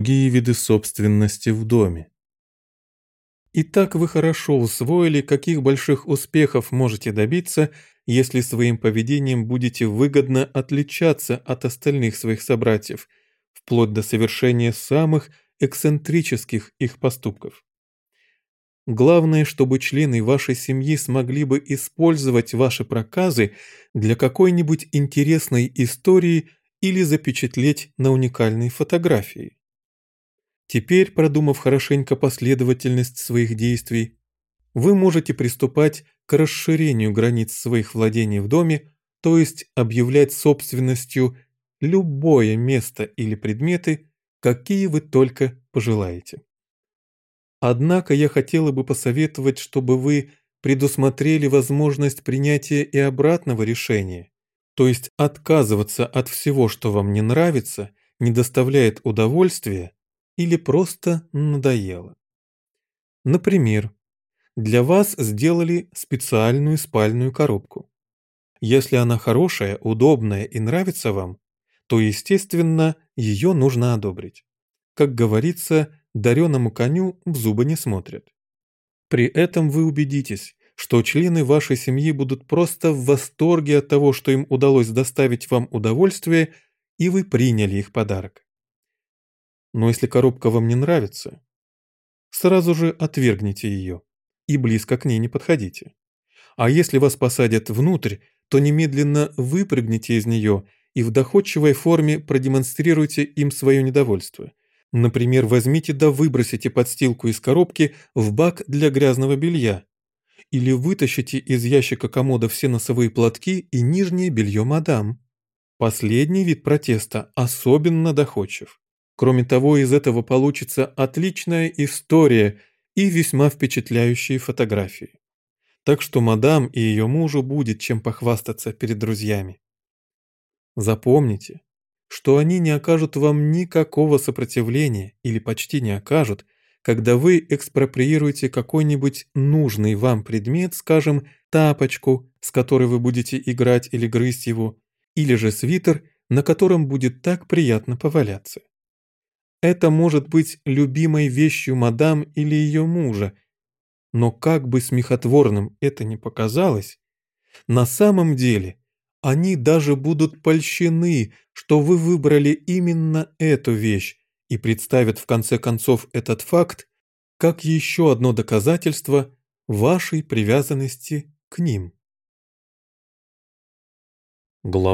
другие виды собственности в доме. Итак, вы хорошо усвоили, каких больших успехов можете добиться, если своим поведением будете выгодно отличаться от остальных своих собратьев, вплоть до совершения самых эксцентрических их поступков. Главное, чтобы члены вашей семьи смогли бы использовать ваши проказы для какой-нибудь интересной истории или запечатлеть на уникальной фотографии. Теперь, продумав хорошенько последовательность своих действий, вы можете приступать к расширению границ своих владений в доме, то есть объявлять собственностью любое место или предметы, какие вы только пожелаете. Однако я хотела бы посоветовать, чтобы вы предусмотрели возможность принятия и обратного решения, то есть отказываться от всего, что вам не нравится, не доставляет удовольствия или просто надоело. Например, для вас сделали специальную спальную коробку. Если она хорошая, удобная и нравится вам, то, естественно, ее нужно одобрить. Как говорится, дареному коню в зубы не смотрят. При этом вы убедитесь, что члены вашей семьи будут просто в восторге от того, что им удалось доставить вам удовольствие, и вы приняли их подарок. Но если коробка вам не нравится, сразу же отвергните ее и близко к ней не подходите. А если вас посадят внутрь, то немедленно выпрыгните из нее и в доходчивой форме продемонстрируйте им свое недовольство. Например, возьмите да выбросите подстилку из коробки в бак для грязного белья. Или вытащите из ящика комода все носовые платки и нижнее белье мадам. Последний вид протеста особенно доходчив. Кроме того, из этого получится отличная история и весьма впечатляющие фотографии. Так что мадам и ее мужу будет чем похвастаться перед друзьями. Запомните, что они не окажут вам никакого сопротивления или почти не окажут, когда вы экспроприируете какой-нибудь нужный вам предмет, скажем, тапочку, с которой вы будете играть или грызть его, или же свитер, на котором будет так приятно поваляться. Это может быть любимой вещью мадам или ее мужа, но как бы смехотворным это ни показалось, на самом деле они даже будут польщены, что вы выбрали именно эту вещь и представят в конце концов этот факт как еще одно доказательство вашей привязанности к ним. Глава